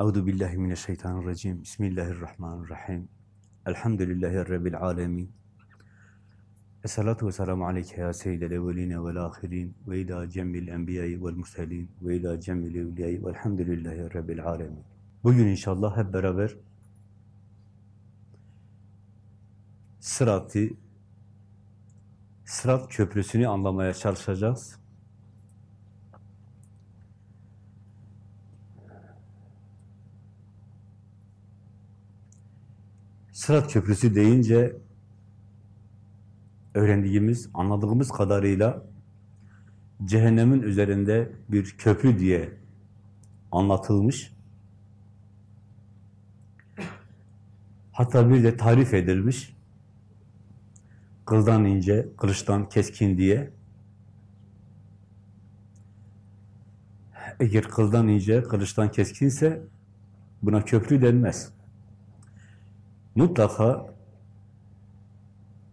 Euzu billahi mineşşeytanirracim. Bismillahirrahmanirrahim. Elhamdülillahi rabbil alamin. Esselatu vesselamu aleyke ya seyyidel evveline vel ahirin ve ila cemmil enbiyayı vel murselin ve ila cemmil evliyayı velhamdülillahi rabbil alamin. Bugün inşallah hep beraber Sırat'ı, Sırat köprüsünü anlamaya çalışacağız. Sırat Köprüsü deyince öğrendiğimiz, anladığımız kadarıyla cehennemin üzerinde bir köprü diye anlatılmış. Hatta bir de tarif edilmiş. Kıldan ince, kılıçtan keskin diye. Eğer kıldan ince, kılıçtan keskinse buna köprü denmez mutlaka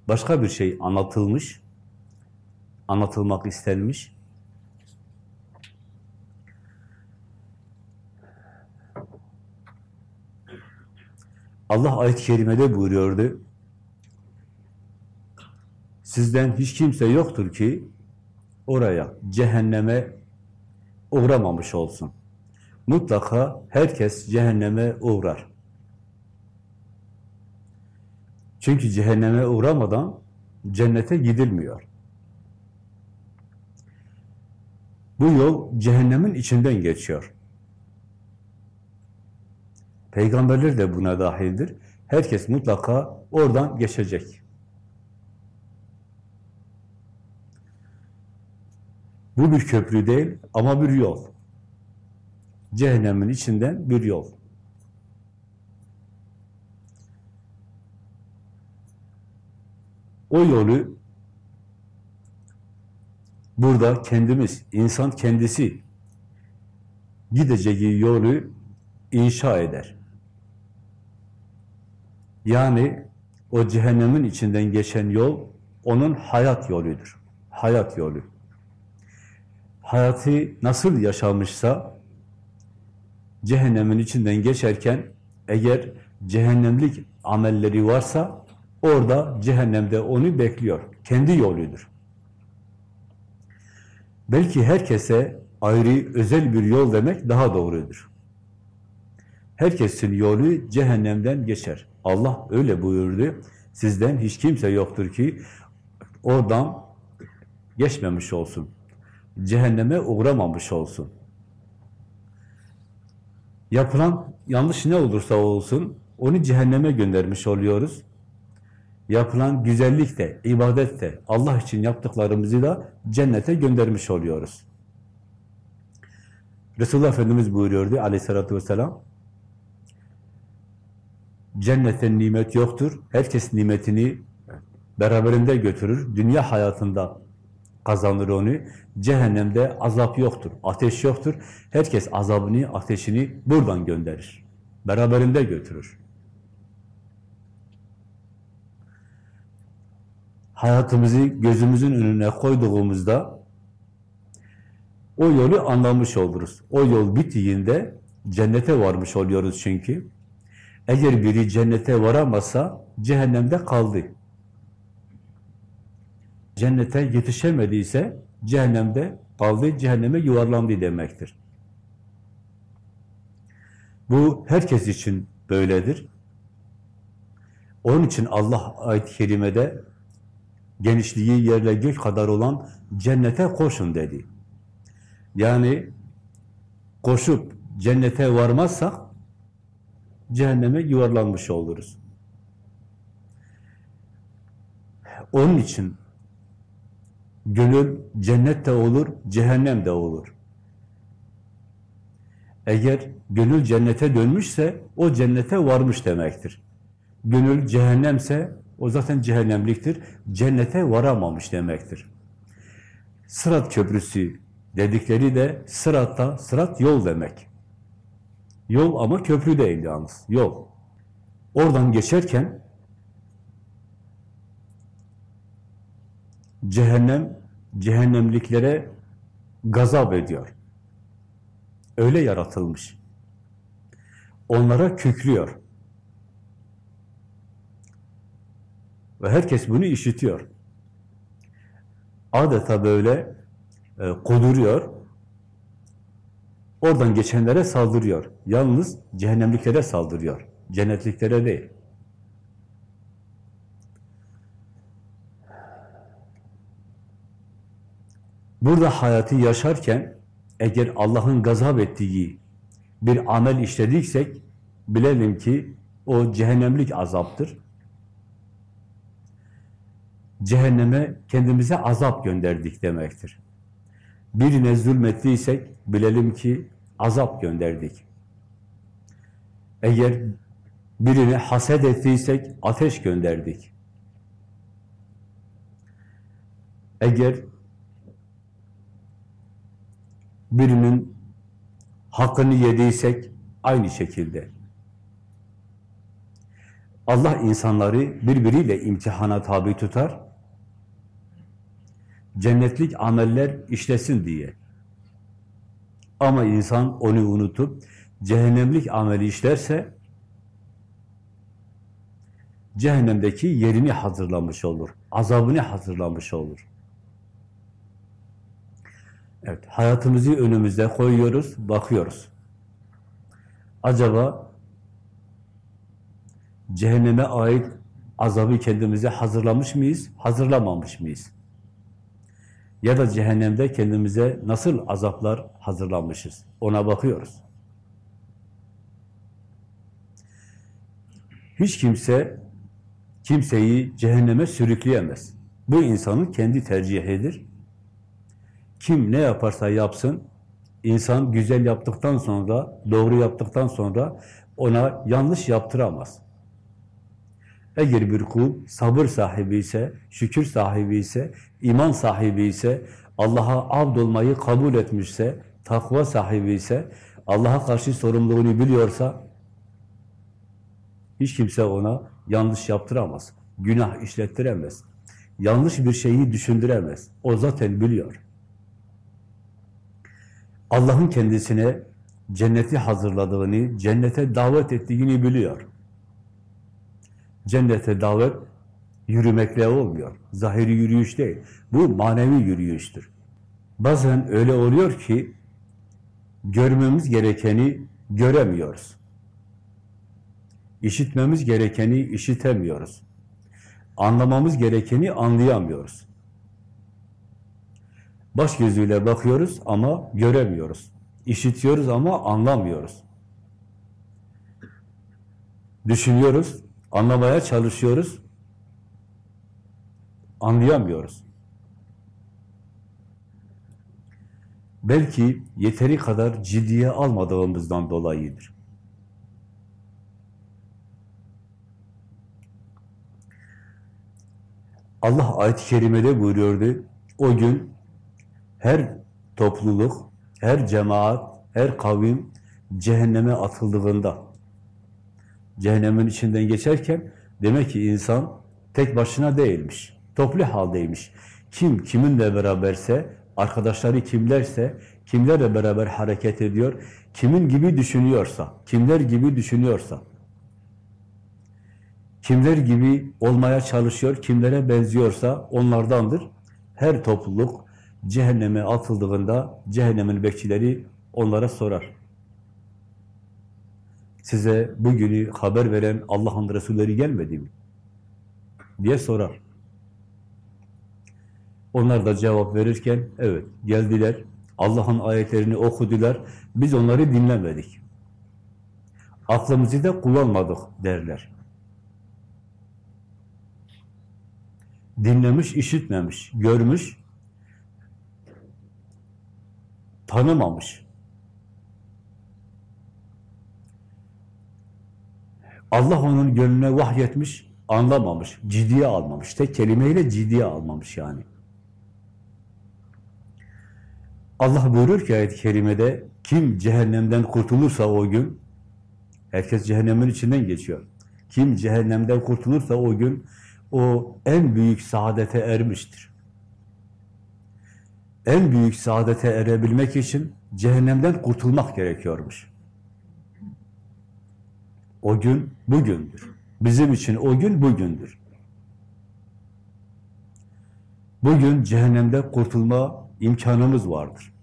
başka bir şey anlatılmış, anlatılmak istenmiş. Allah ayet-i kerimede buyuruyordu. Sizden hiç kimse yoktur ki oraya, cehenneme uğramamış olsun. Mutlaka herkes cehenneme uğrar. Çünkü cehenneme uğramadan cennete gidilmiyor. Bu yol cehennemin içinden geçiyor. Peygamberler de buna dahildir. Herkes mutlaka oradan geçecek. Bu bir köprü değil ama bir yol. Cehennemin içinden bir yol. O yolu burada kendimiz, insan kendisi gideceği yolu inşa eder. Yani o cehennemin içinden geçen yol onun hayat yoludur. Hayat yolu. Hayatı nasıl yaşamışsa cehennemin içinden geçerken eğer cehennemlik amelleri varsa Orada cehennemde onu bekliyor. Kendi yoludur. Belki herkese ayrı, özel bir yol demek daha doğrudur. Herkesin yolu cehennemden geçer. Allah öyle buyurdu. Sizden hiç kimse yoktur ki oradan geçmemiş olsun. Cehenneme uğramamış olsun. Yapılan yanlış ne olursa olsun onu cehenneme göndermiş oluyoruz yapılan güzellik de, ibadet de, Allah için yaptıklarımızı da cennete göndermiş oluyoruz. Resulullah Efendimiz buyuruyordu aleyhissalatü vesselam, cennette nimet yoktur, herkes nimetini beraberinde götürür, dünya hayatında kazanır onu, cehennemde azap yoktur, ateş yoktur, herkes azabını, ateşini buradan gönderir, beraberinde götürür. Hayatımızı gözümüzün önüne koyduğumuzda o yolu anlamış oluruz. O yol bittiğinde cennete varmış oluyoruz çünkü. Eğer biri cennete varamazsa cehennemde kaldı. Cennete yetişemediyse cehennemde kaldı, cehenneme yuvarlandı demektir. Bu herkes için böyledir. Onun için Allah ayet-i kerimede genişliği yerle gök kadar olan cennete koşun dedi. Yani koşup cennete varmazsak cehenneme yuvarlanmış oluruz. Onun için gönül cennette olur, cehennem de olur. Eğer gönül cennete dönmüşse o cennete varmış demektir. Gönül cehennemse o zaten cehennemliktir. Cennete varamamış demektir. Sırat köprüsü dedikleri de sıratta, sırat yol demek. Yol ama köprü değil yalnız, yol. Oradan geçerken cehennem, cehennemliklere gazap ediyor. Öyle yaratılmış. onlara kükrüyor. Ve herkes bunu işitiyor. Adeta böyle e, kuduruyor. Oradan geçenlere saldırıyor. Yalnız cehennemliklere saldırıyor. Cennetliklere değil. Burada hayatı yaşarken eğer Allah'ın gazap ettiği bir amel işlediksek bilelim ki o cehennemlik azaptır. Cehenneme kendimize azap gönderdik demektir. Birine zulmettiysek bilelim ki azap gönderdik. Eğer birine haset ettiysek ateş gönderdik. Eğer birinin hakkını yediysek aynı şekilde. Allah insanları birbiriyle imtihana tabi tutar. Cennetlik ameller işlesin diye. Ama insan onu unutup cehennemlik ameli işlerse cehennemdeki yerini hazırlamış olur. Azabını hazırlamış olur. Evet, hayatımızı önümüzde koyuyoruz, bakıyoruz. Acaba cehenneme ait azabı kendimize hazırlamış mıyız, hazırlamamış mıyız? Ya da cehennemde kendimize nasıl azaplar hazırlamışız? Ona bakıyoruz. Hiç kimse kimseyi cehenneme sürükleyemez. Bu insanın kendi tercihidir. Kim ne yaparsa yapsın, insan güzel yaptıktan sonra, doğru yaptıktan sonra ona yanlış yaptıramaz. Eğer bir kul sabır sahibi ise, şükür sahibi ise, iman sahibi ise, Allah'a abd olmayı kabul etmişse, takva sahibi ise, Allah'a karşı sorumluluğunu biliyorsa, hiç kimse ona yanlış yaptıramaz, günah işlettiremez, yanlış bir şeyi düşündüremez. O zaten biliyor. Allah'ın kendisine cenneti hazırladığını, cennete davet ettiğini biliyor. Cennete davet yürümekle olmuyor. Zahiri yürüyüş değil. Bu manevi yürüyüştür. Bazen öyle oluyor ki görmemiz gerekeni göremiyoruz. İşitmemiz gerekeni işitemiyoruz. Anlamamız gerekeni anlayamıyoruz. Baş gözüyle bakıyoruz ama göremiyoruz. İşitiyoruz ama anlamıyoruz. Düşünüyoruz, anlamaya çalışıyoruz, anlayamıyoruz. Belki yeteri kadar ciddiye almadığımızdan dolayıdır. Allah ayet-i kerimede buyuruyordu, o gün her topluluk, her cemaat, her kavim cehenneme atıldığında, cehennemin içinden geçerken demek ki insan tek başına değilmiş, toplu haldeymiş. Kim kiminle beraberse, arkadaşları kimlerse, kimlerle beraber hareket ediyor, kimin gibi düşünüyorsa, kimler gibi düşünüyorsa, kimler gibi olmaya çalışıyor, kimlere benziyorsa onlardandır. Her topluluk, cehenneme atıldığında cehennemin bekçileri onlara sorar. Size bugünü haber veren Allah'ın Resulleri gelmedi mi? diye sorar. Onlar da cevap verirken, evet geldiler, Allah'ın ayetlerini okudular, biz onları dinlemedik. Aklımızı da kullanmadık derler. Dinlemiş, işitmemiş, görmüş, tanımamış. Allah onun gönlüne vahyetmiş, anlamamış, ciddiye almamış. Tek kelimeyle ciddiye almamış yani. Allah buyurur ki ayet-i kerimede, kim cehennemden kurtulursa o gün, herkes cehennemin içinden geçiyor. Kim cehennemden kurtulursa o gün, o en büyük saadete ermiştir en büyük saadete erebilmek için cehennemden kurtulmak gerekiyormuş. O gün bugündür. Bizim için o gün bugündür. Bugün cehennemde kurtulma imkanımız vardır.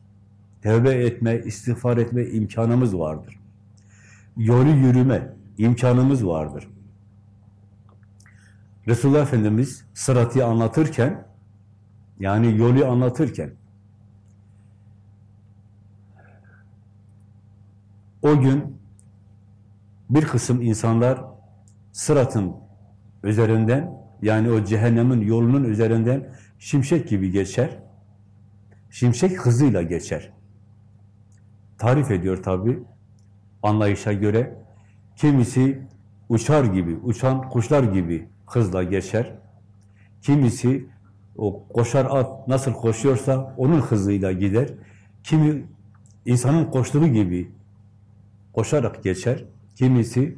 Tevbe etme, istiğfar etme imkanımız vardır. Yolu yürüme imkanımız vardır. Resulullah Efendimiz sıratı anlatırken, yani yolu anlatırken, o gün bir kısım insanlar sıratın üzerinden, yani o cehennemin yolunun üzerinden şimşek gibi geçer. Şimşek hızıyla geçer. Tarif ediyor tabi anlayışa göre. Kimisi uçar gibi, uçan kuşlar gibi hızla geçer. Kimisi o koşar at nasıl koşuyorsa onun hızıyla gider. Kimi insanın koştuğu gibi koşarak geçer. Kimisi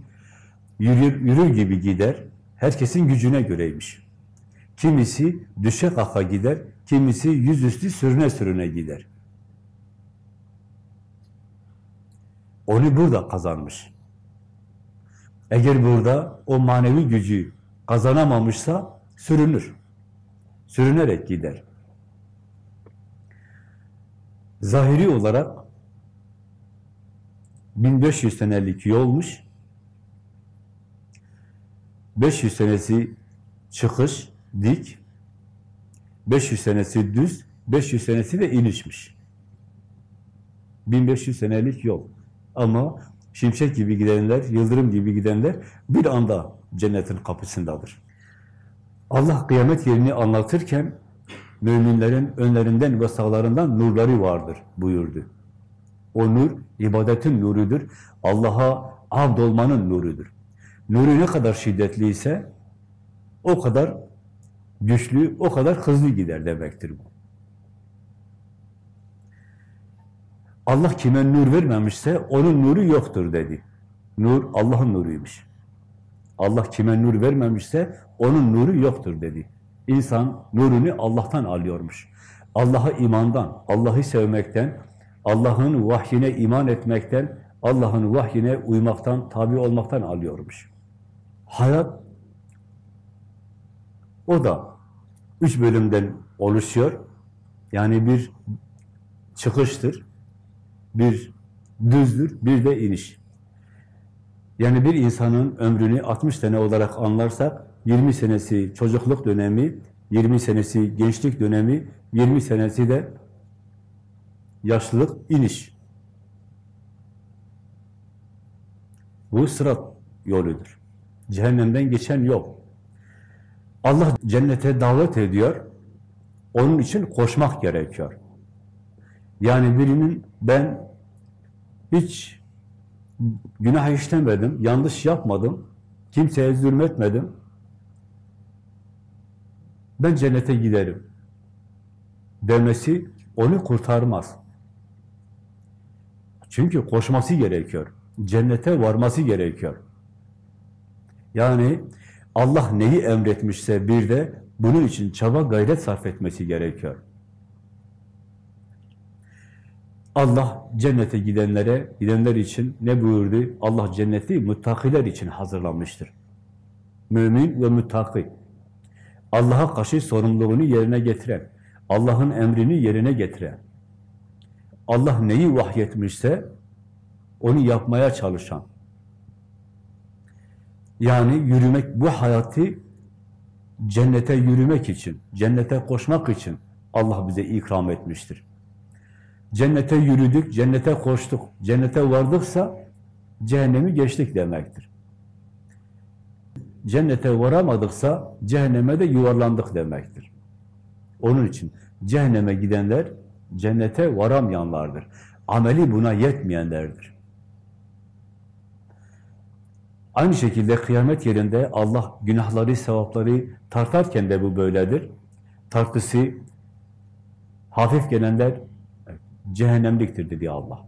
yürür, yürür gibi gider. Herkesin gücüne göreymiş. Kimisi düşe kaka gider, kimisi yüzüstü sürüne sürüne gider. Onu burada kazanmış. Eğer burada o manevi gücü kazanamamışsa sürünür. Sürünerek gider. Zahiri olarak 1500 senelik yolmuş. 500 senesi çıkış, dik, 500 senesi düz, 500 senesi de inişmiş. 1500 senelik yol. Ama şimşek gibi gidenler, yıldırım gibi gidenler bir anda cennetin kapısındadır. Allah kıyamet yerini anlatırken müminlerin önlerinden ve sağlarından nurları vardır buyurdu. O nur ibadetin nurudur. Allah'a abd olmanın nurudur. Nuru ne kadar şiddetliyse o kadar güçlü, o kadar hızlı gider demektir bu. Allah kime nur vermemişse onun nuru yoktur dedi. Nur Allah'ın nuruymuş. Allah kime nur vermemişse onun nuru yoktur dedi. İnsan nurunu Allah'tan alıyormuş. Allah'a imandan, Allah'ı sevmekten, Allah'ın vahyine iman etmekten, Allah'ın vahyine uymaktan, tabi olmaktan alıyormuş. Hayat o da üç bölümden oluşuyor. Yani bir çıkıştır, bir düzdür, bir de iniş. Yani bir insanın ömrünü 60 sene olarak anlarsak, 20 senesi çocukluk dönemi, 20 senesi gençlik dönemi, 20 senesi de yaşlılık, iniş. Bu sırat yoludur. Cehennemden geçen yol. Allah cennete davet ediyor. Onun için koşmak gerekiyor. Yani birinin ben hiç günah işlemedim, yanlış yapmadım, kimseye zulmetmedim, ben cennete giderim demesi onu kurtarmaz. Çünkü koşması gerekiyor. Cennete varması gerekiyor. Yani Allah neyi emretmişse bir de bunun için çaba gayret sarf etmesi gerekiyor. Allah cennete gidenlere, gidenler için ne buyurdu? Allah cenneti muttakiler için hazırlanmıştır. Mümin ve muttaki. Allah'a karşı sorumluluğunu yerine getiren, Allah'ın emrini yerine getiren, Allah neyi vahyetmişse onu yapmaya çalışan, yani yürümek, bu hayatı cennete yürümek için, cennete koşmak için Allah bize ikram etmiştir. Cennete yürüdük, cennete koştuk, cennete vardıksa cehennemi geçtik demektir. Cennete varamadıksa cehenneme de yuvarlandık demektir. Onun için cehenneme gidenler cennete varamayanlardır. Ameli buna yetmeyenlerdir. Aynı şekilde kıyamet yerinde Allah günahları, sevapları tartarken de bu böyledir. Tartısı hafif gelenler cehennemliktir dedi Allah.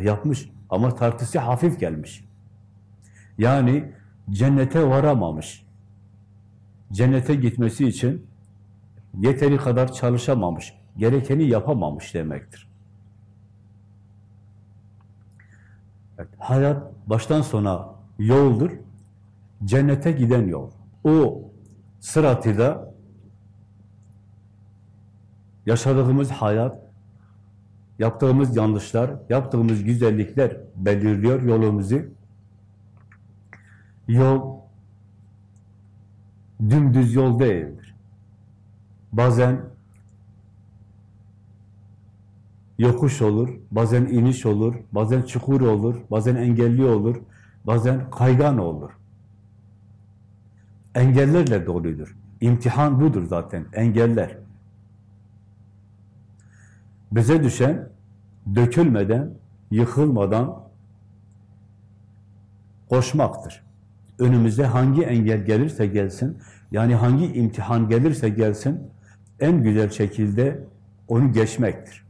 Yapmış ama tartısı hafif gelmiş. Yani cennete varamamış. Cennete gitmesi için yeteri kadar çalışamamış, gerekeni yapamamış demektir. Evet, hayat baştan sona yoldur. Cennete giden yol. O sıratı da yaşadığımız hayat, yaptığımız yanlışlar, yaptığımız güzellikler belirliyor yolumuzu. Yol dümdüz yol değildir. Bazen yokuş olur, bazen iniş olur, bazen çukur olur, bazen engelli olur, bazen kaygan olur. Engellerle doludur. İmtihan budur zaten, engeller. Bize düşen dökülmeden, yıkılmadan koşmaktır. Önümüze hangi engel gelirse gelsin, yani hangi imtihan gelirse gelsin, en güzel şekilde onu geçmektir.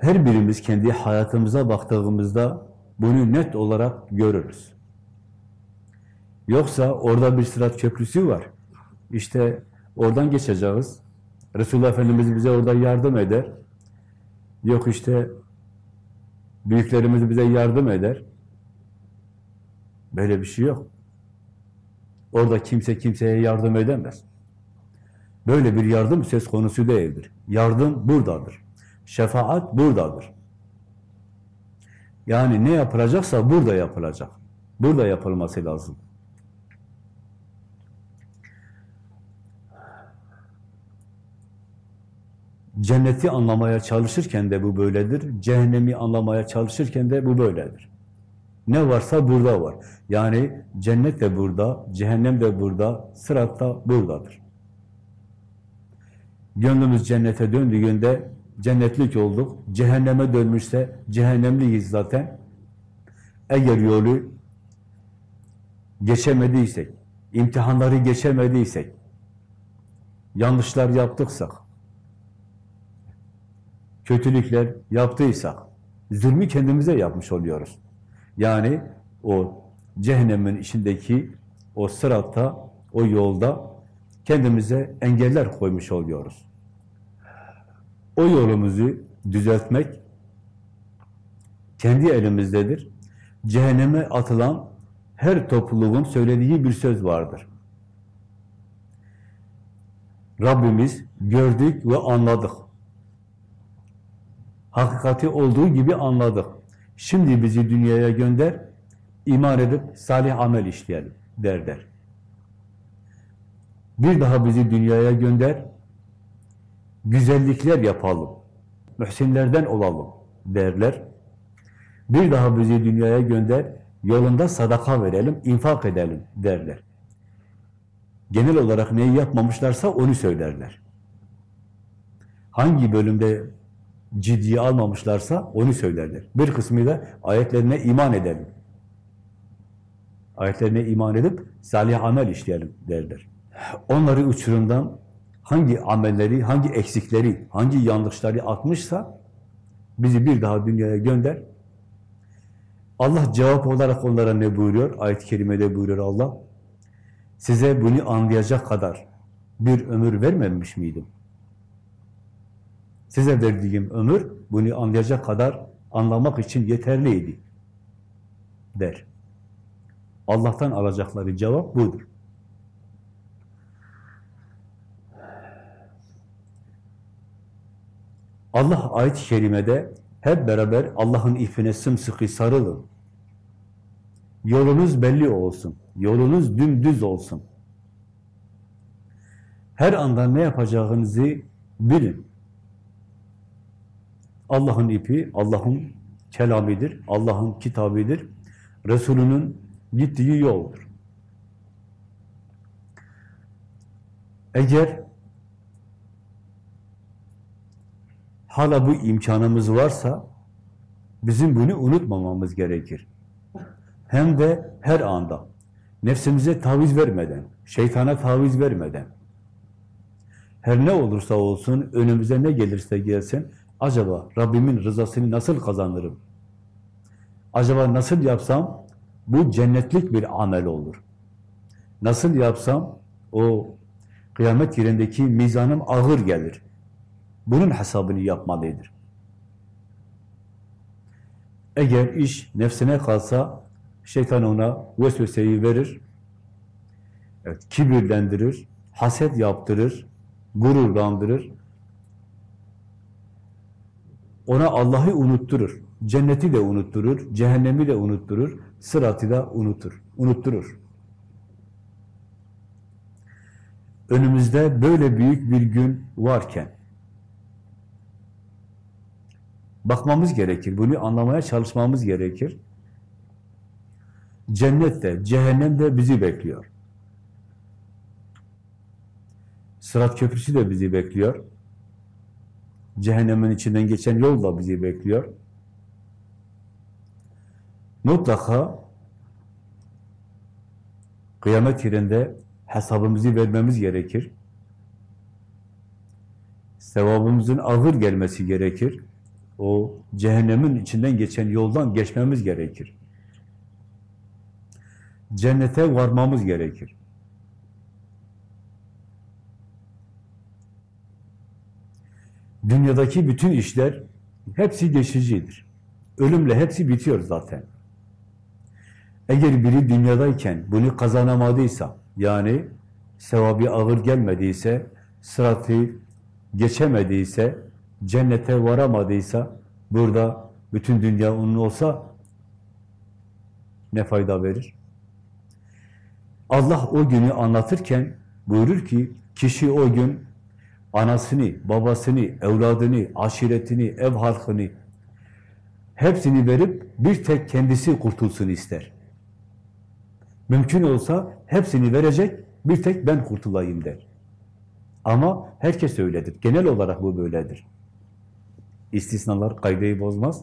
Her birimiz kendi hayatımıza baktığımızda bunu net olarak görürüz. Yoksa orada bir sırat köprüsü var. İşte oradan geçeceğiz. Resulullah Efendimiz bize orada yardım eder. Yok işte büyüklerimiz bize yardım eder. Böyle bir şey yok. Orada kimse kimseye yardım edemez. Böyle bir yardım söz konusu değildir. Yardım buradadır. Şefaat buradadır. Yani ne yapılacaksa burada yapılacak. Burada yapılması lazım. Cenneti anlamaya çalışırken de bu böyledir. Cehennemi anlamaya çalışırken de bu böyledir. Ne varsa burada var. Yani cennet de burada, cehennem de burada, sırat da buradadır. Gönlümüz cennete döndüğünde cennetlik olduk. Cehenneme dönmüşse cehennemliyiz zaten. Eğer yolu geçemediysek, imtihanları geçemediysek, yanlışlar yaptıksak, kötülükler yaptıysak, zulmü kendimize yapmış oluyoruz. Yani o cehennemin içindeki o sıratta, o yolda kendimize engeller koymuş oluyoruz. O yolumuzu düzeltmek kendi elimizdedir. Cehenneme atılan her topluluğun söylediği bir söz vardır. Rabbimiz gördük ve anladık. Hakikati olduğu gibi anladık. Şimdi bizi dünyaya gönder, iman edip salih amel işleyelim derler. Bir daha bizi dünyaya gönder, güzellikler yapalım, mühsinlerden olalım derler. Bir daha bizi dünyaya gönder, yolunda sadaka verelim, infak edelim derler. Genel olarak neyi yapmamışlarsa onu söylerler. Hangi bölümde ciddiye almamışlarsa onu söylerler. Bir kısmı da ayetlerine iman edelim. Ayetlerine iman edip salih amel işleyelim derler. Onları uçurumdan hangi amelleri, hangi eksikleri, hangi yanlışları atmışsa bizi bir daha dünyaya gönder. Allah cevap olarak onlara ne buyuruyor? Ayet-i kerimede buyuruyor Allah. Size bunu anlayacak kadar bir ömür vermemiş miydim? Size verdiğim ömür bunu anlayacak kadar anlamak için yeterliydi der. Allah'tan alacakları cevap budur. Allah ayet-i kerimede hep beraber Allah'ın ipine sımsıkı sarılın. Yolunuz belli olsun. Yolunuz dümdüz olsun. Her anda ne yapacağınızı bilin. Allah'ın ipi, Allah'ın kelamidir, Allah'ın kitabıdır. Resulünün gittiği yoldur. Eğer hala bu imkanımız varsa bizim bunu unutmamamız gerekir. Hem de her anda. Nefsimize taviz vermeden, şeytana taviz vermeden. Her ne olursa olsun, önümüze ne gelirse gelsin, acaba Rabbimin rızasını nasıl kazanırım? Acaba nasıl yapsam bu cennetlik bir amel olur? Nasıl yapsam o kıyamet yerindeki mizanım ağır gelir? Bunun hesabını yapmalıdır. Eğer iş nefsine kalsa şeytan ona vesveseyi verir, evet, kibirlendirir, haset yaptırır, gururlandırır, ona Allah'ı unutturur, cenneti de unutturur, cehennemi de unutturur, sıratı da unutur, unutturur. Önümüzde böyle büyük bir gün varken bakmamız gerekir, bunu anlamaya çalışmamız gerekir. Cennet de, cehennem de bizi bekliyor. Sırat köprüsü de bizi bekliyor. Cehennemin içinden geçen yol da bizi bekliyor. Mutlaka kıyamet yerinde hesabımızı vermemiz gerekir. Sevabımızın ağır gelmesi gerekir. O cehennemin içinden geçen yoldan geçmemiz gerekir. Cennete varmamız gerekir. Dünyadaki bütün işler hepsi geçicidir. Ölümle hepsi bitiyor zaten. Eğer biri dünyadayken bunu kazanamadıysa, yani sevabı ağır gelmediyse, sıratı geçemediyse, cennete varamadıysa, burada bütün dünya onun olsa ne fayda verir? Allah o günü anlatırken buyurur ki, kişi o gün anasını, babasını, evladını, aşiretini, ev halkını hepsini verip bir tek kendisi kurtulsun ister. Mümkün olsa hepsini verecek, bir tek ben kurtulayım der. Ama herkes öyledir. Genel olarak bu böyledir. İstisnalar kaydeyi bozmaz.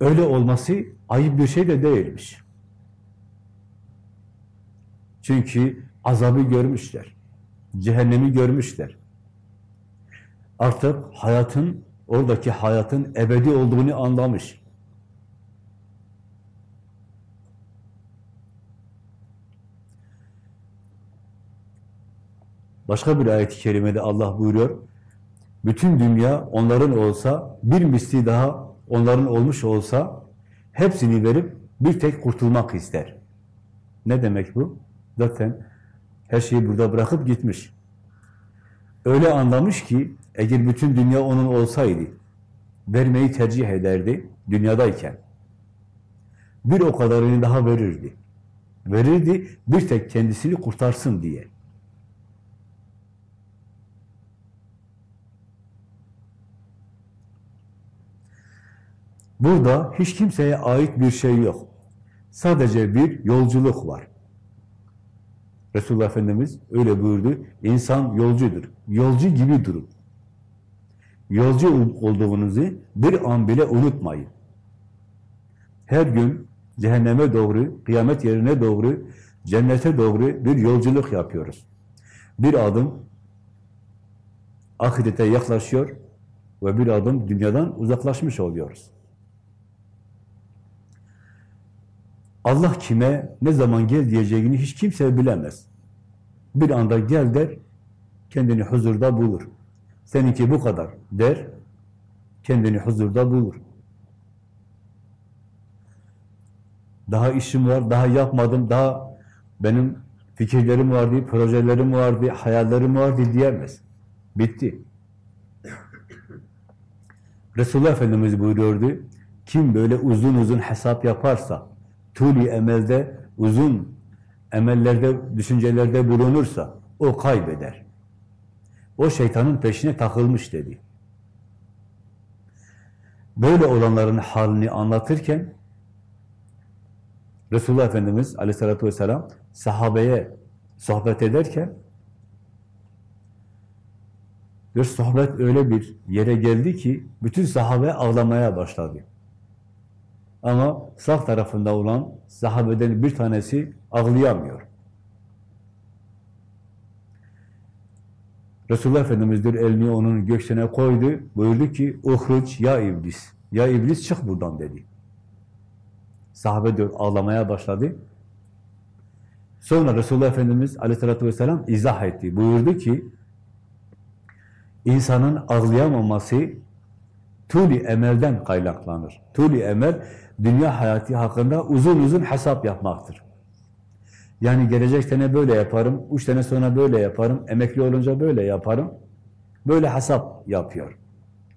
Öyle olması ayıp bir şey de değilmiş. Çünkü azabı görmüşler. Cehennemi görmüşler. Artık hayatın, oradaki hayatın ebedi olduğunu anlamış. Başka bir ayet-i kerimede Allah buyuruyor, bütün dünya onların olsa, bir misli daha onların olmuş olsa, hepsini verip bir tek kurtulmak ister. Ne demek bu? Zaten her şeyi burada bırakıp gitmiş. Öyle anlamış ki, eğer bütün dünya onun olsaydı, vermeyi tercih ederdi dünyadayken. Bir o kadarını daha verirdi. Verirdi, bir tek kendisini kurtarsın diye. Burada hiç kimseye ait bir şey yok. Sadece bir yolculuk var. Resulullah Efendimiz öyle buyurdu. İnsan yolcudur. Yolcu gibi durun. Yolcu olduğunuzu bir an bile unutmayın. Her gün cehenneme doğru, kıyamet yerine doğru, cennete doğru bir yolculuk yapıyoruz. Bir adım ahirete yaklaşıyor ve bir adım dünyadan uzaklaşmış oluyoruz. Allah kime ne zaman gel diyeceğini hiç kimse bilemez. Bir anda gel der, kendini huzurda bulur. Seninki bu kadar der, kendini huzurda bulur. Daha işim var, daha yapmadım, daha benim fikirlerim vardı, projelerim vardı, hayallerim vardı diyemez. Bitti. Resulullah Efendimiz buyuruyordu, kim böyle uzun uzun hesap yaparsa, tuli emelde, uzun emellerde, düşüncelerde bulunursa o kaybeder. O şeytanın peşine takılmış dedi. Böyle olanların halini anlatırken Resulullah Efendimiz aleyhissalatü vesselam sahabeye sohbet ederken bir sohbet öyle bir yere geldi ki bütün sahabe ağlamaya başladı. Ama sağ tarafında olan sahabeden bir tanesi ağlayamıyor. Resulullah Efendimiz bir elini onun göğsüne koydu. Buyurdu ki, uhruç ya iblis. Ya iblis çık buradan dedi. Sahabe diyor ağlamaya başladı. Sonra Resulullah Efendimiz aleyhissalatü vesselam izah etti. Buyurdu ki, insanın ağlayamaması tuli emelden kaynaklanır. Tuli emel, dünya hayatı hakkında uzun uzun hesap yapmaktır. Yani gelecek sene böyle yaparım, üç sene sonra böyle yaparım, emekli olunca böyle yaparım. Böyle hesap yapıyor.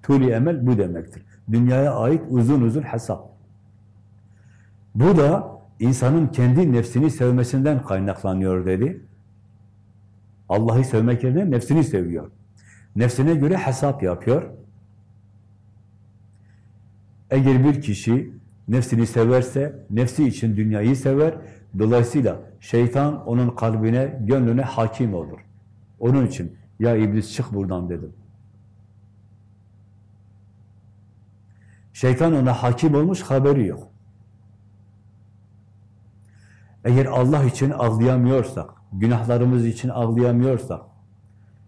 Tuli emel bu demektir. Dünyaya ait uzun uzun hesap. Bu da insanın kendi nefsini sevmesinden kaynaklanıyor dedi. Allah'ı sevmek yerine nefsini seviyor. Nefsine göre hesap yapıyor. Eğer bir kişi nefsini severse, nefsi için dünyayı sever, dolayısıyla şeytan onun kalbine, gönlüne hakim olur. Onun için, ya iblis çık buradan dedim. Şeytan ona hakim olmuş, haberi yok. Eğer Allah için ağlayamıyorsak, günahlarımız için ağlayamıyorsak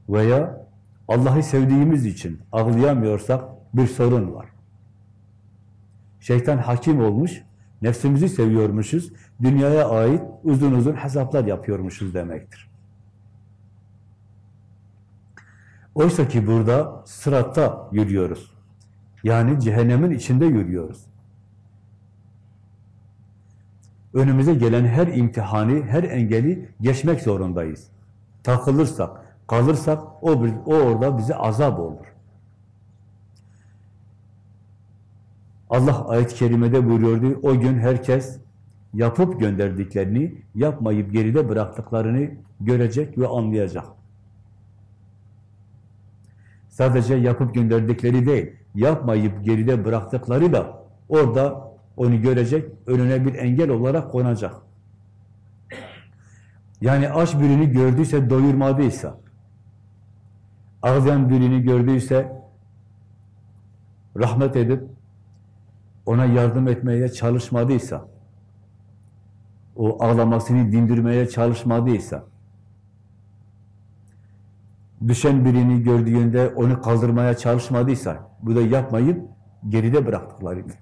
veya Allah'ı sevdiğimiz için ağlayamıyorsak bir sorun var. Şeytan hakim olmuş, nefsimizi seviyormuşuz, dünyaya ait uzun uzun hesaplar yapıyormuşuz demektir. Oysa ki burada sıratta yürüyoruz. Yani cehennemin içinde yürüyoruz. Önümüze gelen her imtihanı, her engeli geçmek zorundayız. Takılırsak, kalırsak o, o orada bize azap olur. Allah ayet-i kerimede buyuruyordu, o gün herkes yapıp gönderdiklerini, yapmayıp geride bıraktıklarını görecek ve anlayacak. Sadece yapıp gönderdikleri değil, yapmayıp geride bıraktıkları da orada onu görecek, önüne bir engel olarak konacak. Yani aç birini gördüyse, doyurmadıysa, ağlayan birini gördüyse, rahmet edip, ona yardım etmeye çalışmadıysa, o ağlamasını dindirmeye çalışmadıysa, düşen birini gördüğünde onu kaldırmaya çalışmadıysa, bu da yapmayıp geride bıraktıklarıydı.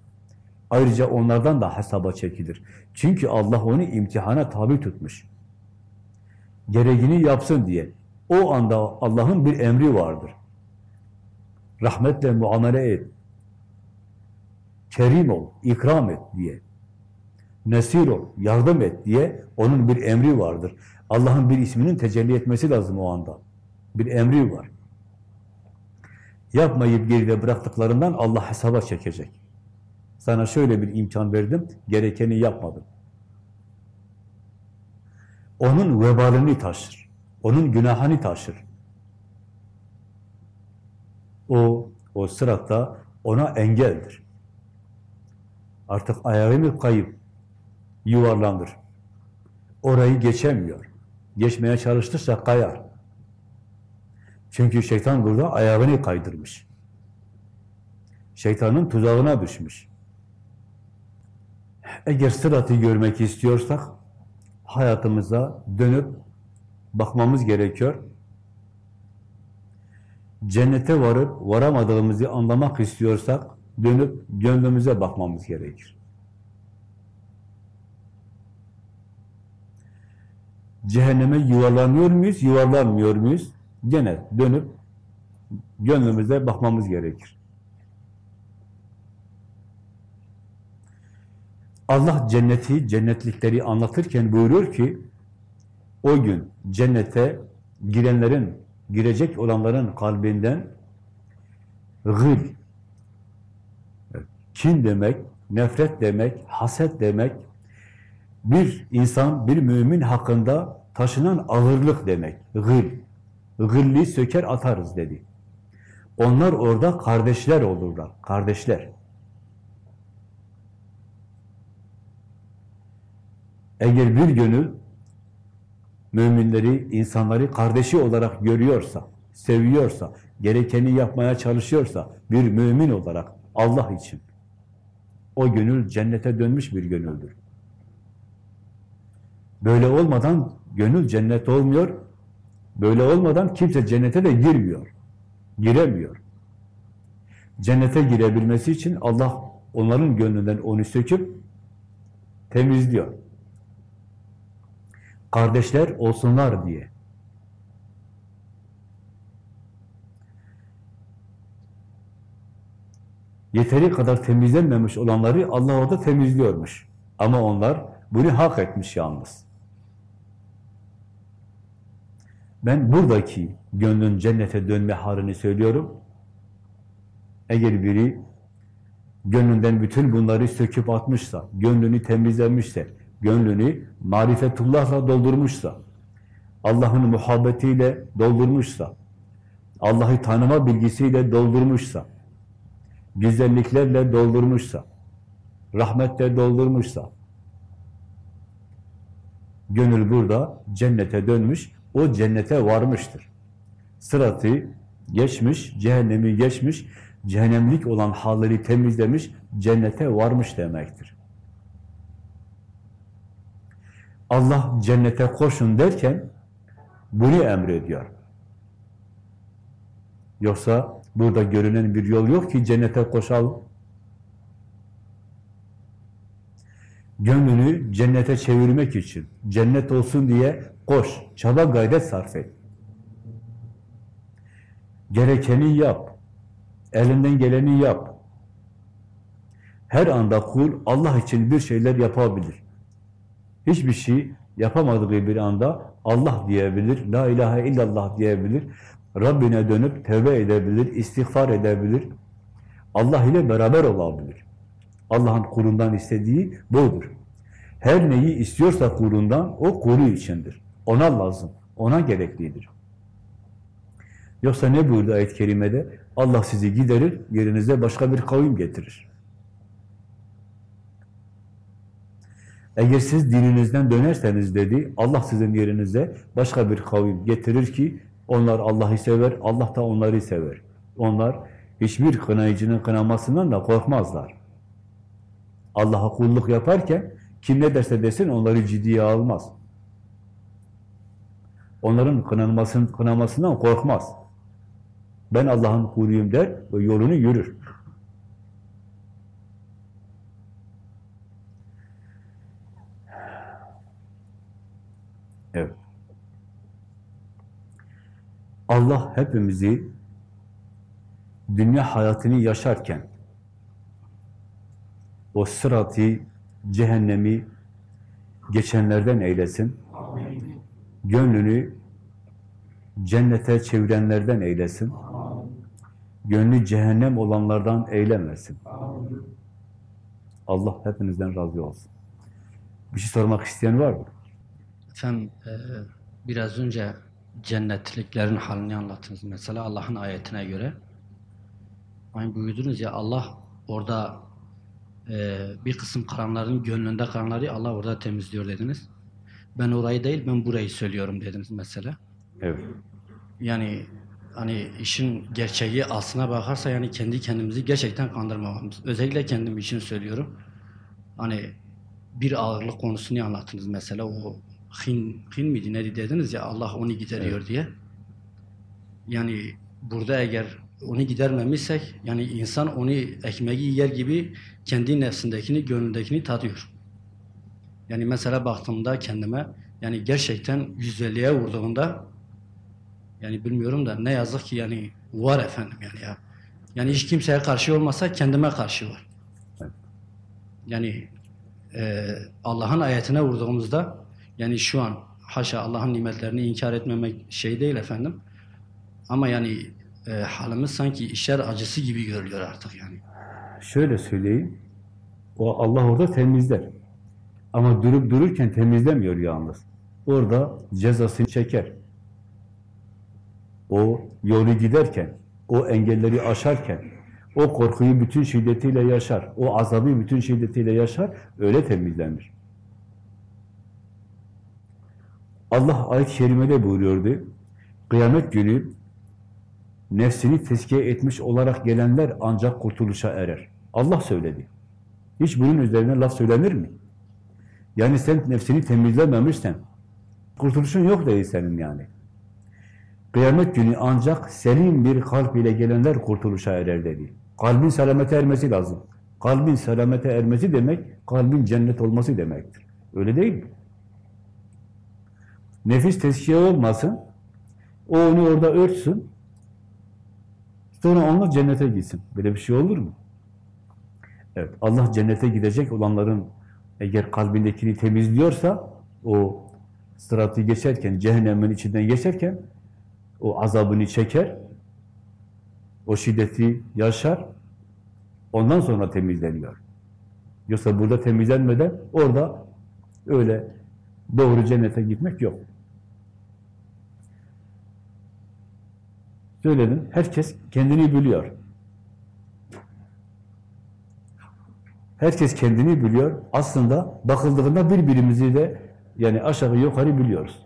Ayrıca onlardan da hesaba çekilir. Çünkü Allah onu imtihana tabi tutmuş. Gereğini yapsın diye. O anda Allah'ın bir emri vardır. Rahmetle muamele et. Kerim ol, ikram et diye. Nesir ol, yardım et diye onun bir emri vardır. Allah'ın bir isminin tecelli etmesi lazım o anda. Bir emri var. Yapmayıp geride bıraktıklarından Allah hesaba çekecek. Sana şöyle bir imkan verdim, gerekeni yapmadın. Onun vebalini taşır. Onun günahını taşır. O, o sıratta ona engeldir. Artık ayağını kayıp, yuvarlandır. Orayı geçemiyor. Geçmeye çalıştırsa kayar. Çünkü şeytan burada ayağını kaydırmış. Şeytanın tuzağına düşmüş. Eğer sıratı görmek istiyorsak hayatımıza dönüp bakmamız gerekiyor. Cennete varıp varamadığımızı anlamak istiyorsak dönüp gönlümüze bakmamız gerekir. Cehenneme yuvarlanıyor muyuz, yuvarlanmıyor muyuz? Gene dönüp gönlümüze bakmamız gerekir. Allah cenneti, cennetlikleri anlatırken buyuruyor ki, o gün cennete girenlerin, girecek olanların kalbinden gıl, kin demek, nefret demek, haset demek, bir insan, bir mümin hakkında taşınan ağırlık demek, gıl. Gılli söker atarız dedi. Onlar orada kardeşler olurlar, kardeşler. Eğer bir gönül müminleri, insanları kardeşi olarak görüyorsa, seviyorsa, gerekeni yapmaya çalışıyorsa, bir mümin olarak Allah için, o gönül cennete dönmüş bir gönüldür. Böyle olmadan gönül cennet olmuyor, böyle olmadan kimse cennete de girmiyor, giremiyor. Cennete girebilmesi için Allah onların gönlünden onu söküp temizliyor kardeşler olsunlar diye. Yeteri kadar temizlenmemiş olanları Allah orada temizliyormuş. Ama onlar bunu hak etmiş yalnız. Ben buradaki gönlün cennete dönme halini söylüyorum. Eğer biri gönlünden bütün bunları söküp atmışsa, gönlünü temizlemişse, gönlünü marifetullahla doldurmuşsa, Allah'ın muhabbetiyle doldurmuşsa, Allah'ı tanıma bilgisiyle doldurmuşsa, güzelliklerle doldurmuşsa, rahmetle doldurmuşsa, gönül burada cennete dönmüş, o cennete varmıştır. Sıratı geçmiş, cehennemi geçmiş, cehennemlik olan halleri temizlemiş, cennete varmış demektir. Allah cennete koşun derken bunu emrediyor. Yoksa burada görünen bir yol yok ki cennete koşalım. Gönlünü cennete çevirmek için, cennet olsun diye koş, çaba gayret sarf et. Gerekeni yap. Elinden geleni yap. Her anda kul Allah için bir şeyler yapabilir. Hiçbir şey yapamadığı bir anda Allah diyebilir, La ilahe illallah diyebilir, Rabbine dönüp tevbe edebilir, istiğfar edebilir, Allah ile beraber olabilir. Allah'ın kulundan istediği budur. Her neyi istiyorsa kulundan o kulu içindir. Ona lazım, ona gereklidir. Yoksa ne buyurdu ayet-i kerimede? Allah sizi giderir, yerinize başka bir kavim getirir. Eğer siz dininizden dönerseniz dedi, Allah sizin yerinize başka bir kavim getirir ki onlar Allah'ı sever, Allah da onları sever. Onlar hiçbir kınayıcının kınamasından da korkmazlar. Allah'a kulluk yaparken kim ne derse desin onları ciddiye almaz. Onların kınanmasının, kınamasından korkmaz. Ben Allah'ın kuluyum der ve yolunu yürür. Evet. Allah hepimizi dünya hayatını yaşarken o sıratı, cehennemi geçenlerden eylesin. Gönlünü cennete çevirenlerden eylesin. Gönlü cehennem olanlardan eylemesin. Allah hepinizden razı olsun. Bir şey sormak isteyen var mı? Efendim e, biraz önce cennetliklerin halini anlattınız. Mesela Allah'ın ayetine göre. Hani buyurdunuz ya Allah orada e, bir kısım karanların gönlünde karanları Allah orada temizliyor dediniz. Ben orayı değil ben burayı söylüyorum dediniz mesela. Evet. Yani hani işin gerçeği aslına bakarsa yani kendi kendimizi gerçekten kandırmamamız. Özellikle kendim için söylüyorum. Hani bir ağırlık konusunu anlattınız mesela o hin, hin miydi neydi dediniz ya Allah onu gideriyor Evet. diye. Yani burada eğer onu gidermemişsek yani insan onu ekmeği yer gibi kendi nefsindekini, gönlündekini tadıyor. Yani mesela baktığımda kendime yani gerçekten 150'ye vurduğunda yani bilmiyorum da ne yazık ki yani var efendim yani ya. Yani hiç kimseye karşı olmasa kendime karşı var. Yani e, Allah'ın ayetine vurduğumuzda yani şu an haşa Allah'ın nimetlerini inkar etmemek şey değil efendim. Ama yani e, halimiz sanki işler acısı gibi görülüyor artık yani. Şöyle söyleyeyim. O Allah orada temizler. Ama durup dururken temizlemiyor yalnız. Orada cezasını çeker. O yolu giderken, o engelleri aşarken, o korkuyu bütün şiddetiyle yaşar, o azabı bütün şiddetiyle yaşar, öyle temizlenir. Allah ayet-i kerimede buyuruyordu, kıyamet günü nefsini tezkiye etmiş olarak gelenler ancak kurtuluşa erer. Allah söyledi. Hiç bunun üzerine laf söylenir mi? Yani sen nefsini temizlememişsen, kurtuluşun yok değil senin yani. Kıyamet günü ancak selim bir kalp ile gelenler kurtuluşa erer dedi. Kalbin selamete ermesi lazım. Kalbin selamete ermesi demek, kalbin cennet olması demektir. Öyle değil mi? Nefis tezkiye olmasın, o onu orada örtsün, sonra onlar cennete gitsin. Böyle bir şey olur mu? Evet, Allah cennete gidecek olanların eğer kalbindekini temizliyorsa o sıratı geçerken, cehennemin içinden geçerken o azabını çeker, o şiddeti yaşar, ondan sonra temizleniyor. Yoksa burada temizlenmeden orada öyle doğru cennete gitmek yok. Söyledim, herkes kendini biliyor. Herkes kendini biliyor. Aslında bakıldığında birbirimizi de yani aşağı yukarı biliyoruz.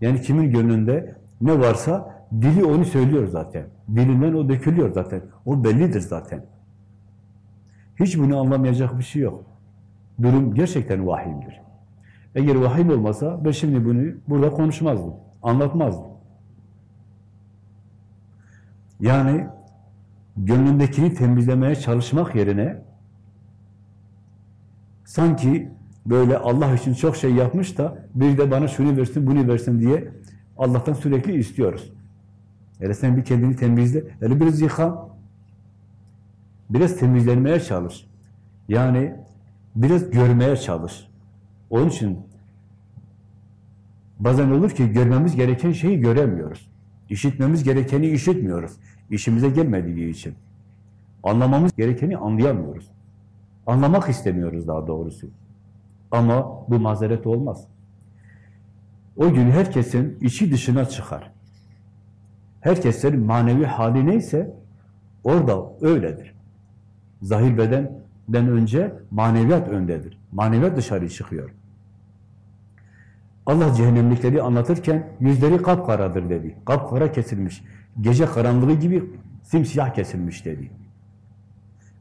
Yani kimin gönlünde ne varsa dili onu söylüyor zaten. Dilinden o dökülüyor zaten. O bellidir zaten. Hiç bunu anlamayacak bir şey yok. Durum gerçekten vahimdir. Eğer vahim olmasa ben şimdi bunu burada konuşmazdım, anlatmazdım. Yani gönlündekini temizlemeye çalışmak yerine sanki böyle Allah için çok şey yapmış da bir de bana şunu versin, bunu versin diye Allah'tan sürekli istiyoruz. Hele sen bir kendini temizle, hele biraz yıkan, biraz temizlenmeye çalış. Yani biraz görmeye çalış. Onun için bazen olur ki görmemiz gereken şeyi göremiyoruz. İşitmemiz gerekeni işitmiyoruz. İşimize gelmediği için. Anlamamız gerekeni anlayamıyoruz. Anlamak istemiyoruz daha doğrusu. Ama bu mazeret olmaz. O gün herkesin içi dışına çıkar. Herkesin manevi hali neyse orada öyledir. Zahir bedenden önce maneviyat öndedir. Maneviyat dışarı çıkıyor. Allah cehennemlikleri anlatırken yüzleri kapkaradır dedi. Kapkara kesilmiş. Gece karanlığı gibi simsiyah kesilmiş dedi.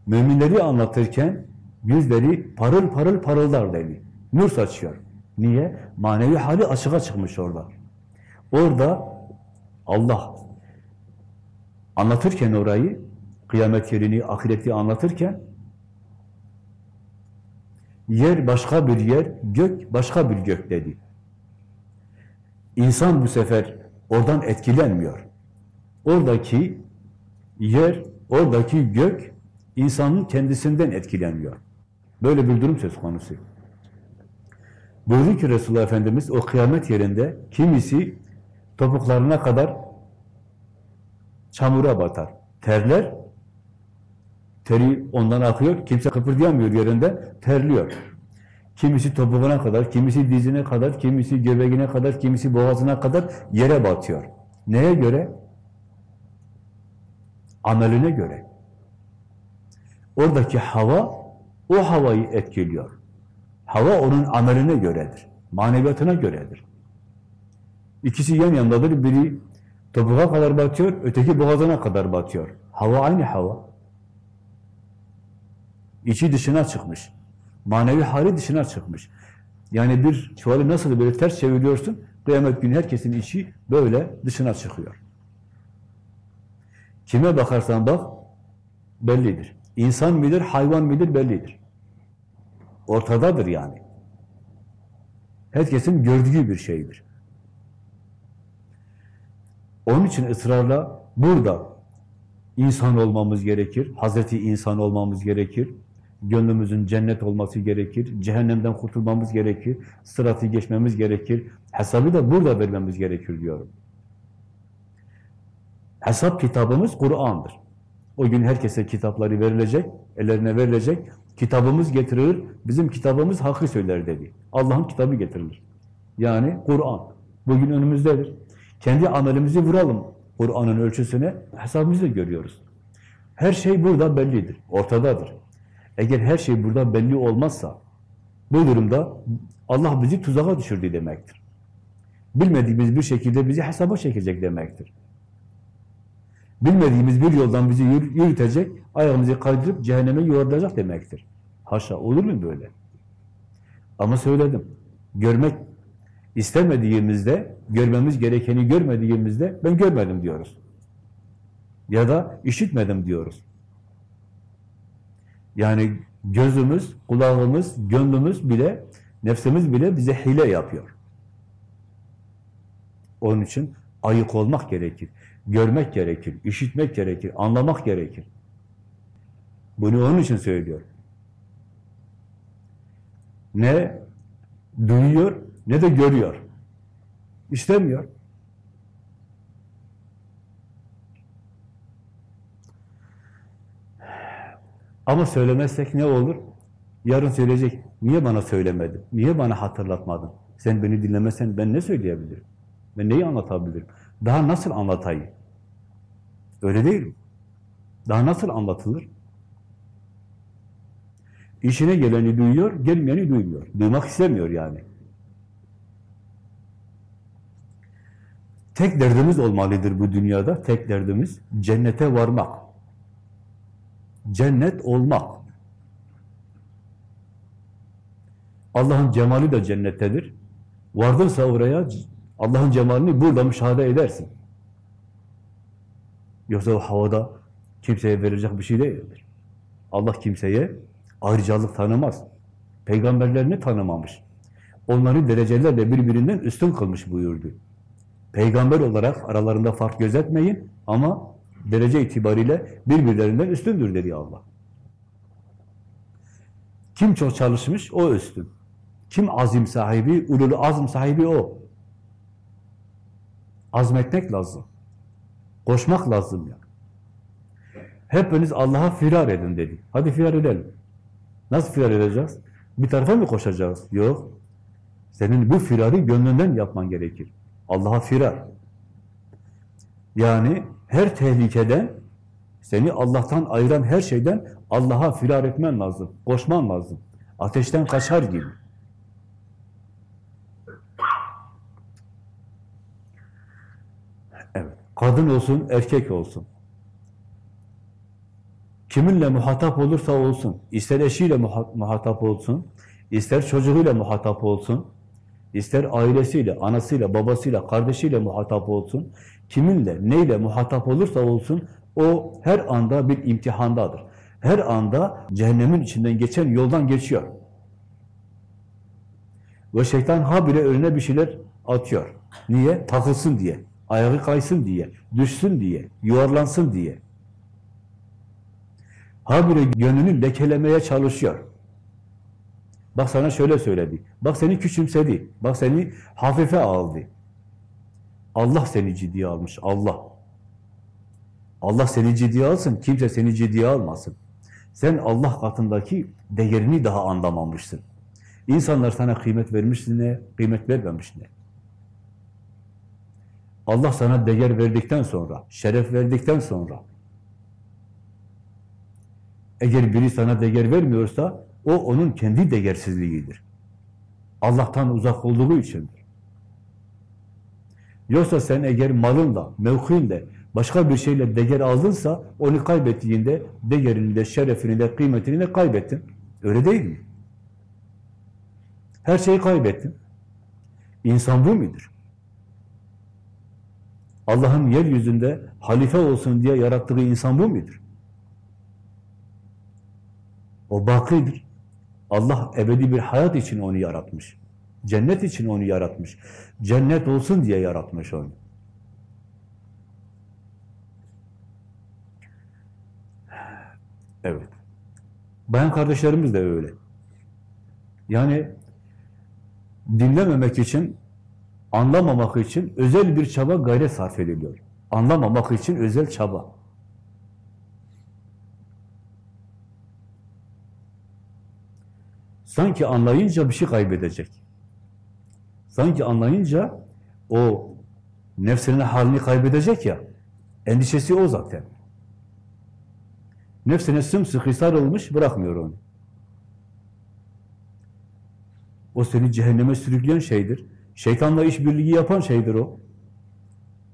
Müminleri anlatırken yüzleri parıl parıl parıldar dedi. Nur saçıyor. Niye? Manevi hali açığa çıkmış orada. Orada Allah anlatırken orayı, kıyamet yerini, ahireti anlatırken yer başka bir yer, gök başka bir gök dedi. İnsan bu sefer oradan etkilenmiyor. Oradaki yer, oradaki gök insanın kendisinden etkileniyor. Böyle bir durum söz konusu. Buyurdu ki Resulullah Efendimiz o kıyamet yerinde kimisi topuklarına kadar çamura batar. Terler, teri ondan akıyor, kimse kıpırdayamıyor yerinde, terliyor. Kimisi topuğuna kadar, kimisi dizine kadar, kimisi göbeğine kadar, kimisi boğazına kadar yere batıyor. Neye göre? Ameline göre. Oradaki hava, o havayı etkiliyor. Hava onun ameline göredir. Maneviyatına göredir. İkisi yan yandadır. Biri topuğa kadar batıyor, öteki boğazına kadar batıyor. Hava aynı hava. İçi dışına çıkmış. Manevi hali dışına çıkmış. Yani bir çuvalı nasıl böyle ters çeviriyorsun, kıyamet günü herkesin içi böyle dışına çıkıyor. Kime bakarsan bak, bellidir. İnsan midir, hayvan midir bellidir. Ortadadır yani. Herkesin gördüğü bir şeydir. Onun için ısrarla burada insan olmamız gerekir, Hazreti insan olmamız gerekir, gönlümüzün cennet olması gerekir, cehennemden kurtulmamız gerekir, sıratı geçmemiz gerekir, hesabı da burada vermemiz gerekir diyorum. Hesap kitabımız Kur'an'dır. O gün herkese kitapları verilecek, ellerine verilecek, kitabımız getirilir, bizim kitabımız hakkı söyler dedi. Allah'ın kitabı getirilir. Yani Kur'an. Bugün önümüzdedir. Kendi amelimizi vuralım Kur'an'ın ölçüsüne, hesabımızı görüyoruz. Her şey burada bellidir, ortadadır. Eğer her şey burada belli olmazsa, bu durumda Allah bizi tuzağa düşürdü demektir. Bilmediğimiz bir şekilde bizi hesaba çekecek demektir. Bilmediğimiz bir yoldan bizi yürütecek, ayağımızı kaydırıp cehenneme yuvarlayacak demektir. Haşa, olur mu böyle? Ama söyledim, görmek istemediğimizde, görmemiz gerekeni görmediğimizde ben görmedim diyoruz. Ya da işitmedim diyoruz. Yani gözümüz, kulağımız, gönlümüz bile, nefsimiz bile bize hile yapıyor. Onun için ayık olmak gerekir. Görmek gerekir, işitmek gerekir, anlamak gerekir. Bunu onun için söylüyor. Ne duyuyor ne de görüyor. İstemiyor. Ama söylemezsek ne olur? Yarın söyleyecek. Niye bana söylemedin? Niye bana hatırlatmadın? Sen beni dinlemezsen ben ne söyleyebilirim? Ben neyi anlatabilirim? Daha nasıl anlatayım? Öyle değil mi? Daha nasıl anlatılır? İşine geleni duyuyor, gelmeyeni duymuyor. Duymak istemiyor yani. Tek derdimiz olmalıdır bu dünyada. Tek derdimiz cennete varmak. Cennet olmak. Allah'ın cemali de cennettedir. Vardınsa oraya Allah'ın cemalini burada müşahede edersin. Yoksa o havada kimseye verecek bir şey değildir. Allah kimseye ayrıcalık tanımaz. Peygamberlerini tanımamış. Onları derecelerle birbirinden üstün kılmış buyurdu. Peygamber olarak aralarında fark gözetmeyin ama derece itibariyle birbirlerinden üstündür dedi Allah. Kim çok çalışmış o üstün. Kim azim sahibi, ulul azm sahibi o. Azmetmek lazım. Koşmak lazım ya. Hepiniz Allah'a firar edin dedi. Hadi firar edelim. Nasıl firar edeceğiz? Bir tarafa mı koşacağız? Yok. Senin bu firarı gönlünden yapman gerekir. Allah'a firar. Yani her tehlikeden, seni Allah'tan ayıran her şeyden Allah'a firar etmen lazım. Koşman lazım. Ateşten kaçar gibi. Evet. Kadın olsun, erkek olsun. Kiminle muhatap olursa olsun, ister eşiyle muhatap olsun, ister çocuğuyla muhatap olsun, ister ailesiyle, anasıyla, babasıyla, kardeşiyle muhatap olsun, kiminle, neyle muhatap olursa olsun, o her anda bir imtihandadır. Her anda cehennemin içinden geçen yoldan geçiyor. Ve şeytan habire önüne bir şeyler atıyor. Niye? Takılsın diye, ayağı kaysın diye, düşsün diye, yuvarlansın diye. Habire gönlünü lekelemeye çalışıyor. Bak sana şöyle söyledi. Bak seni küçümsedi. Bak seni hafife aldı. Allah seni ciddiye almış. Allah. Allah seni ciddiye alsın. Kimse seni ciddiye almasın. Sen Allah katındaki değerini daha anlamamışsın. İnsanlar sana kıymet vermiş ne, kıymet vermemiş ne. Allah sana değer verdikten sonra, şeref verdikten sonra, eğer biri sana değer vermiyorsa, o onun kendi değersizliğidir. Allah'tan uzak olduğu içindir. Yoksa sen eğer malınla, mevkiinle, başka bir şeyle değer aldınsa, onu kaybettiğinde değerini de, şerefini de, kıymetini de kaybettin. Öyle değil mi? Her şeyi kaybettin. İnsan bu mudur? Allah'ın yeryüzünde halife olsun diye yarattığı insan bu mudur? O bakidir. Allah ebedi bir hayat için onu yaratmış. Cennet için onu yaratmış. Cennet olsun diye yaratmış onu. Evet. Bayan kardeşlerimiz de öyle. Yani dinlememek için, anlamamak için özel bir çaba gayret sarf ediliyor. Anlamamak için özel çaba. Sanki anlayınca bir şey kaybedecek. Sanki anlayınca o nefsinin halini kaybedecek ya, endişesi o zaten. Nefsine sımsıkı sarılmış, bırakmıyor onu. O seni cehenneme sürükleyen şeydir. Şeytanla işbirliği yapan şeydir o.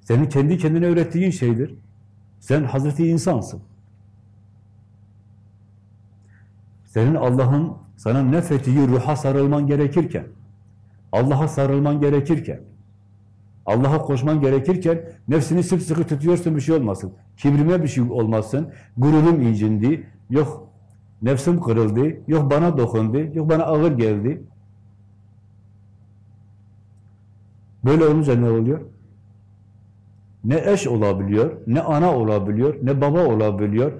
Senin kendi kendine öğrettiğin şeydir. Sen Hazreti insansın. Senin Allah'ın sana nefrettiği ruha sarılman gerekirken, Allah'a sarılman gerekirken, Allah'a koşman gerekirken nefsini sık sıkı tutuyorsun bir şey olmasın. Kibrime bir şey olmasın. Gururum incindi. Yok nefsim kırıldı. Yok bana dokundu. Yok bana ağır geldi. Böyle olunca ne oluyor? Ne eş olabiliyor, ne ana olabiliyor, ne baba olabiliyor,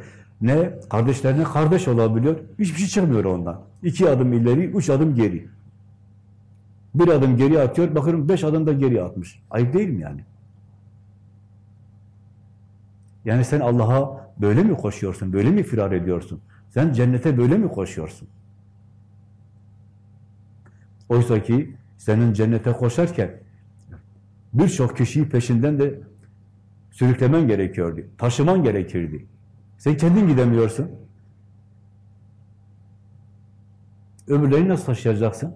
Ne kardeşlerine kardeş olabiliyor, hiçbir şey çıkmıyor ondan. İki adım ileri, üç adım geri. Bir adım geri atıyor, bakıyorum beş adım da geri atmış. Ayıp değil mi yani? Yani sen Allah'a böyle mi koşuyorsun, böyle mi firar ediyorsun? Sen cennete böyle mi koşuyorsun? Oysa ki senin cennete koşarken birçok kişiyi peşinden de sürüklemen gerekiyordu, taşıman gerekirdi. Sen kendin gidemiyorsun. Öbürlerini nasıl taşıyacaksın?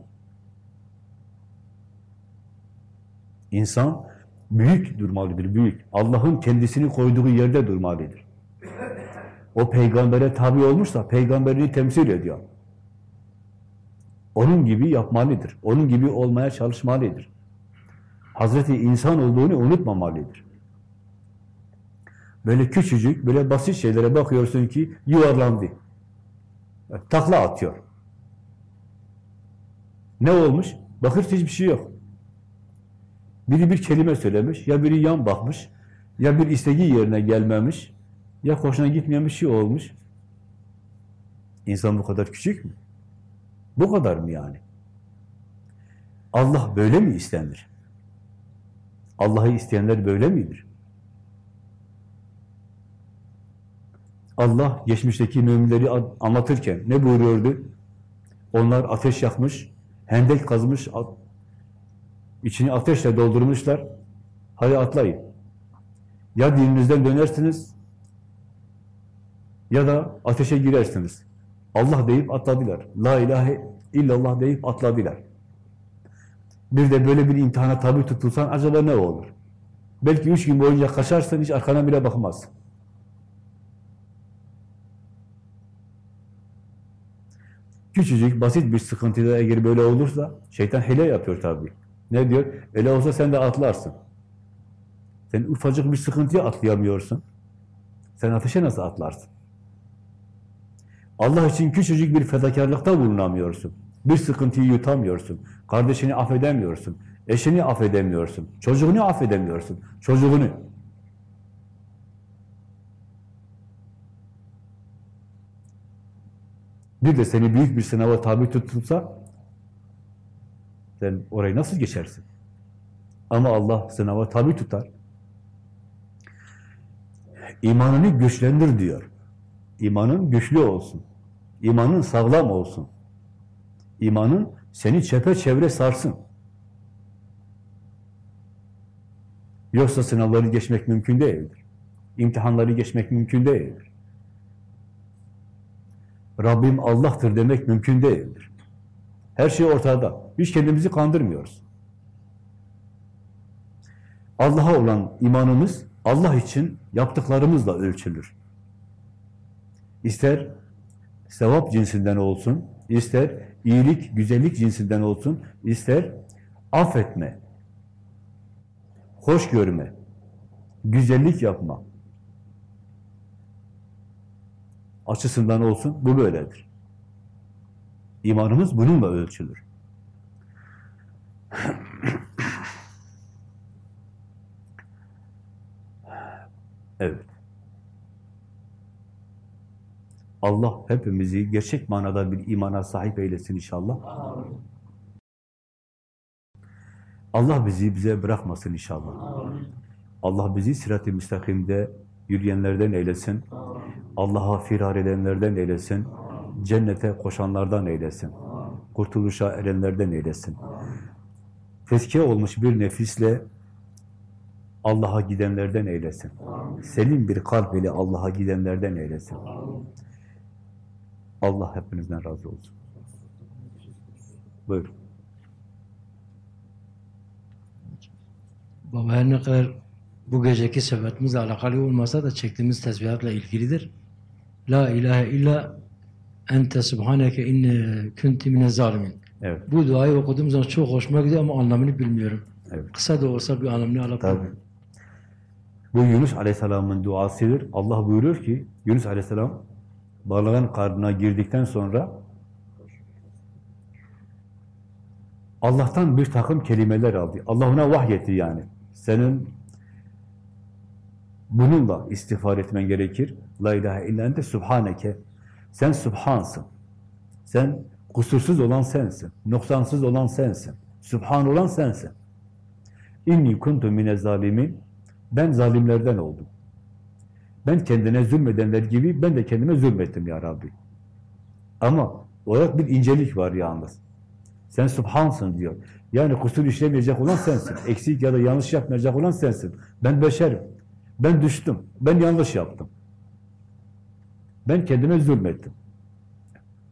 İnsan büyük durmalıdır, büyük. Allah'ın kendisini koyduğu yerde durmalıdır. O peygambere tabi olmuşsa peygamberini temsil ediyor. Onun gibi yapmalıdır. Onun gibi olmaya çalışmalıdır. Hazreti insan olduğunu unutmamalıdır. Böyle küçücük, böyle basit şeylere bakıyorsun ki yuvarlandı. Takla atıyor. Ne olmuş? Bakıyorsun hiçbir şey yok. Biri bir kelime söylemiş, ya biri yan bakmış, ya bir istediği yerine gelmemiş, ya hoşuna gitmeyen bir şey olmuş. İnsan bu kadar küçük mü? Bu kadar mı yani? Allah böyle mi istenir? Allah'ı isteyenler böyle midir? Allah geçmişteki müminleri anlatırken ne buyuruyordu? Onlar ateş yakmış, hendek kazmış, içini ateşle doldurmuşlar. Hadi atlayın. Ya dininizden dönersiniz ya da ateşe girersiniz. Allah deyip atladılar. La ilahe illallah deyip atladılar. Bir de böyle bir imtihana tabi tutulsan acaba ne olur? Belki üç gün boyunca kaçarsın, hiç arkana bile bakmazsın. Küçücük, basit bir sıkıntıda eğer böyle olursa şeytan hile yapıyor tabii. Ne diyor? Öyle olsa sen de atlarsın. Sen ufacık bir sıkıntıya atlayamıyorsun. Sen ateşe nasıl atlarsın? Allah için küçücük bir fedakarlıkta bulunamıyorsun. Bir sıkıntıyı yutamıyorsun. Kardeşini affedemiyorsun. Eşini affedemiyorsun. Çocuğunu affedemiyorsun. Çocuğunu. Bir de seni büyük bir sınava tabi tutulsa sen orayı nasıl geçersin? Ama Allah sınava tabi tutar. İmanını güçlendir diyor. İmanın güçlü olsun. İmanın sağlam olsun. İmanın seni çepeçevre sarsın. Yoksa sınavları geçmek mümkün değildir. İmtihanları geçmek mümkün değildir. Rabbim Allah'tır demek mümkün değildir. Her şey ortada. Hiç kendimizi kandırmıyoruz. Allah'a olan imanımız Allah için yaptıklarımızla ölçülür. İster sevap cinsinden olsun, ister iyilik, güzellik cinsinden olsun, ister affetme, hoş görme, güzellik yapma açısından olsun, bu böyledir. İmanımız bununla ölçülür. evet. Allah hepimizi gerçek manada bir imana sahip eylesin inşallah. Allah bizi bize bırakmasın inşallah. Allah bizi sirat-i müstakimde yürüyenlerden eylesin. Allah'a firar edenlerden eylesin. Cennete koşanlardan eylesin. Kurtuluşa erenlerden eylesin. Tezkiye olmuş bir nefisle Allah'a gidenlerden eylesin. Selim bir kalp ile Allah'a gidenlerden eylesin. Allah hepinizden razı olsun. Buyurun. Baba her ne kadar bu geceki sebetimizle alakalı olmasa da çektiğimiz tesbihatla ilgilidir. La ilahe illa ente subhaneke inne kunti mine zalimin. Evet. Bu duayı okuduğum zaman çok hoşuma gidiyor ama anlamını bilmiyorum. Evet. Kısa da olsa bir anlamını Tabii. Bu Yunus Aleyhisselam'ın duasıdır. Allah buyuruyor ki Yunus Aleyhisselam balığın karnına girdikten sonra Allah'tan bir takım kelimeler aldı. Allah ona vahyetti yani. Senin bununla istiğfar etmen gerekir. La ilahe illa subhaneke. Sen subhansın. Sen kusursuz olan sensin. Noksansız olan sensin. Subhan olan sensin. İnni kuntu mine zalimin. Ben zalimlerden oldum. Ben kendine zulmedenler gibi ben de kendime zulmettim ya Rabbi. Ama olarak bir incelik var yalnız. Sen subhansın diyor. Yani kusur işlemeyecek olan sensin. Eksik ya da yanlış yapmayacak olan sensin. Ben beşerim. Ben düştüm. Ben yanlış yaptım. Ben kendime zulmettim.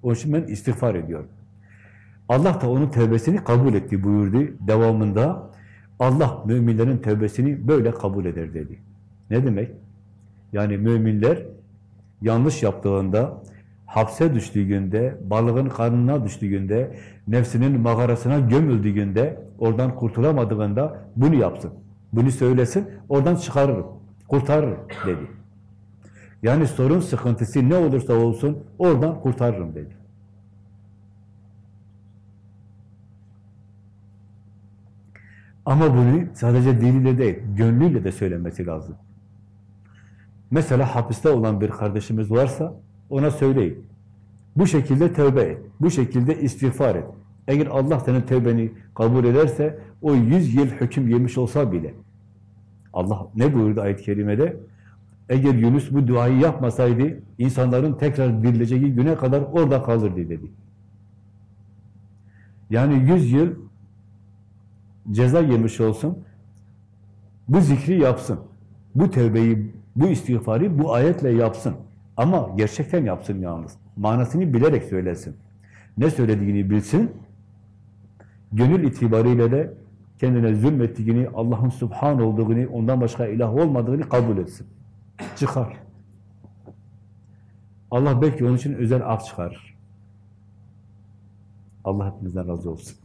Onun için ben istiğfar ediyorum. Allah da onun tevbesini kabul etti buyurdu. Devamında Allah müminlerin tevbesini böyle kabul eder dedi. Ne demek? Yani müminler yanlış yaptığında, hapse düştüğünde, balığın karnına düştüğünde, nefsinin mağarasına gömüldüğünde, oradan kurtulamadığında bunu yapsın. Bunu söylesin, oradan çıkarırım, kurtarırım dedi. Yani sorun, sıkıntısı ne olursa olsun oradan kurtarırım dedi. Ama bunu sadece diliyle değil, gönlüyle de söylemesi lazım. Mesela hapiste olan bir kardeşimiz varsa ona söyleyin. Bu şekilde tövbe et. Bu şekilde istiğfar et. Eğer Allah senin tövbeni kabul ederse o yüz yıl hüküm yemiş olsa bile Allah ne buyurdu ayet-i kerimede? Eğer Yunus bu duayı yapmasaydı insanların tekrar dirileceği güne kadar orada kalırdı dedi. Yani yüz yıl ceza yemiş olsun bu zikri yapsın. Bu tövbeyi, bu istiğfarı bu ayetle yapsın. Ama gerçekten yapsın yalnız. Manasını bilerek söylesin. Ne söylediğini bilsin. Gönül itibariyle de kendine zulmettiğini, Allah'ın subhan olduğunu, ondan başka ilah olmadığını kabul etsin. Çıkar. Allah belki onun için özel af çıkarır. Allah hepimizden razı olsun.